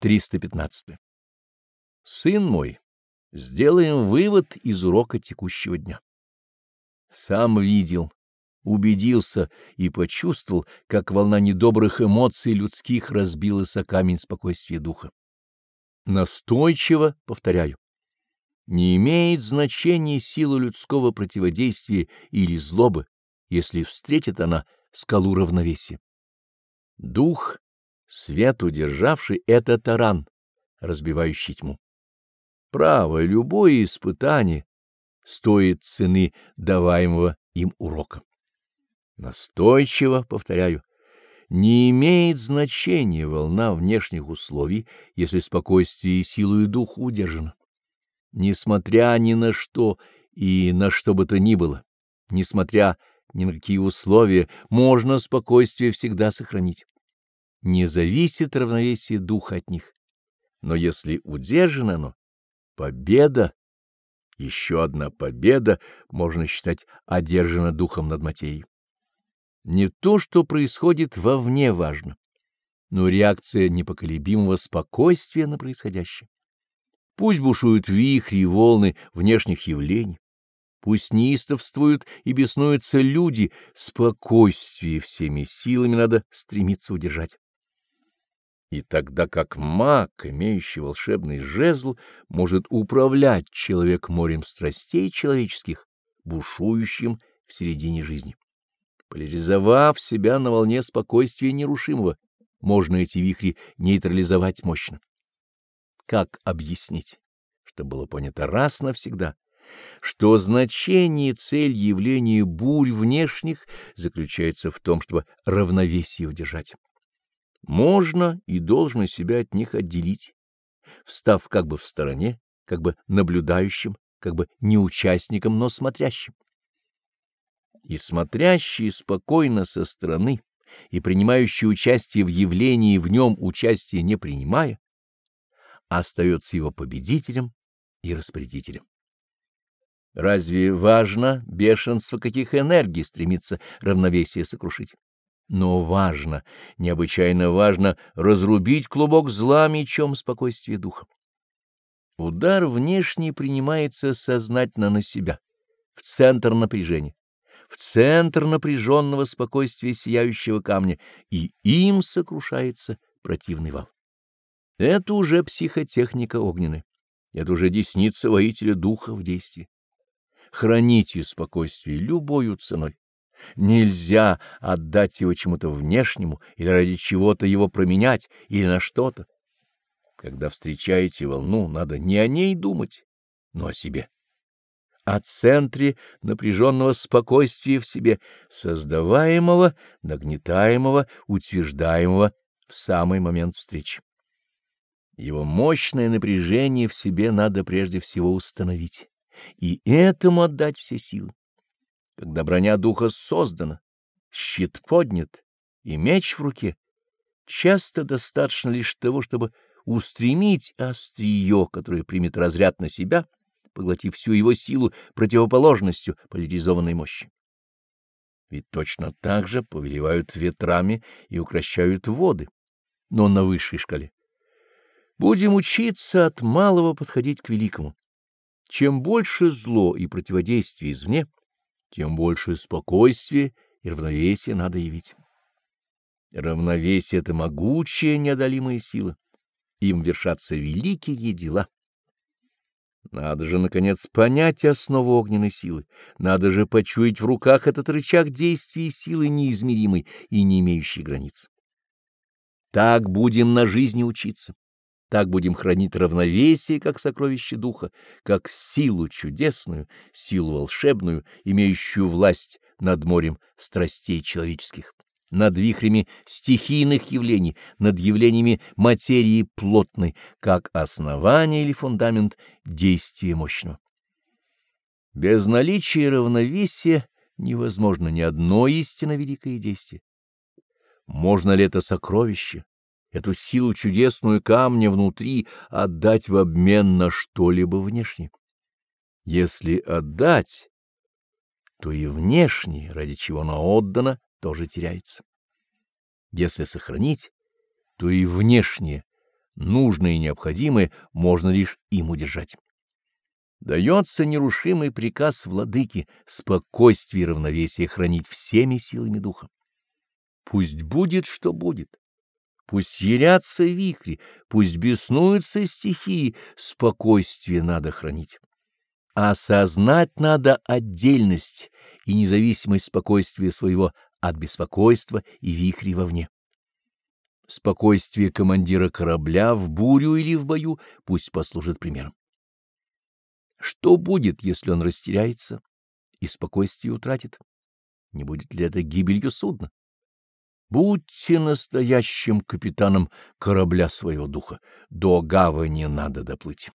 315. Сын мой, сделаем вывод из урока текущего дня. Сам видел, убедился и почувствовал, как волна недобрых эмоций людских разбилась о камень спокойствия духа. Настойчиво повторяю. Не имеет значения сила людского противодействия или злобы, если встретит она скалу равновесия. Дух Свет, удержавший, — это таран, разбивающий тьму. Право, любое испытание стоит цены даваемого им урока. Настойчиво, повторяю, не имеет значения волна внешних условий, если спокойствие и силу и дух удержано. Несмотря ни на что и на что бы то ни было, несмотря ни на какие условия, можно спокойствие всегда сохранить не зависит равновесие духа от них. Но если удержано оно, победа, еще одна победа, можно считать, одержана духом над материей. Не то, что происходит вовне, важно, но реакция непоколебимого спокойствия на происходящее. Пусть бушуют вихри и волны внешних явлений, пусть неистовствуют и беснуются люди, спокойствие всеми силами надо стремиться удержать. И тогда как маг, имеющий волшебный жезл, может управлять человек морем страстей человеческих, бушующим в середине жизни. Поляризовав себя на волне спокойствия нерушимого, можно эти вихри нейтрализовать мощно. Как объяснить, что было понято раз навсегда, что значение цель явления бурь внешних заключается в том, чтобы равновесие удержать? Можно и должно себя от них отделить, встав как бы в стороне, как бы наблюдающим, как бы не участником, но смотрящим. И смотрящий спокойно со стороны и принимающий участие в явлении в нем участие не принимая, остается его победителем и распорядителем. Разве важно бешенство каких энергий стремится равновесие сокрушить? Но важно, необычайно важно разрубить клубок зла мечом спокойствия духа. Удар внешний принимается сознательно на себя, в центр напряжения, в центр напряженного спокойствия сияющего камня, и им сокрушается противный вал. Это уже психотехника огненная, это уже десница воителя духа в действии. Храните спокойствие любою ценой. Нельзя отдать его чему-то внешнему или ради чего-то его променять или на что-то. Когда встречаете волну, надо не о ней думать, но о себе. О центре напряженного спокойствия в себе, создаваемого, нагнетаемого, утверждаемого в самый момент встречи. Его мощное напряжение в себе надо прежде всего установить и этому отдать все силы. Когда броня духа создана, щит поднят и меч в руке, часто достаточно лишь того, чтобы устремить острие, которое примет разряд на себя, поглотив всю его силу противоположностью поляризованной мощи. Ведь точно так же повелевают ветрами и укращают воды, но на высшей шкале. Будем учиться от малого подходить к великому. Чем больше зло и противодействие извне, тем больше спокойствия и равновесия надо явить. Равновесие — это могучая неодолимая сила. Им вершатся великие дела. Надо же, наконец, понять основу огненной силы. Надо же почуять в руках этот рычаг действия силы неизмеримой и не имеющей границ. Так будем на жизни учиться. Так будем хранить равновесие, как сокровище духа, как силу чудесную, силу волшебную, имеющую власть над морем страстей человеческих, над вихрями стихийных явлений, над явлениями материи плотной, как основание или фундамент действия мощного. Без наличия равновесия невозможно ни одно истинно великое действие. Можно ли это сокровище, эту силу чудесную камня внутри отдать в обмен на что-либо внешнее. Если отдать, то и внешнее, ради чего оно отдано, тоже теряется. Если сохранить, то и внешнее, нужное и необходимое можно лишь им удержать. Дается нерушимый приказ владыки спокойствие и равновесие хранить всеми силами духа. Пусть будет, что будет. Пусть ярятся вихри, пусть беснуются стихии, спокойствие надо хранить. Осознать надо отдельность и независимость спокойствия своего от беспокойства и вихрей вовне. Спокойствие командира корабля в бурю или в бою пусть послужит примером. Что будет, если он растеряется и спокойствие утратит? Не будет ли это гибелью судна? Будьте настоящим капитаном корабля своего духа. До гавани надо доплыть.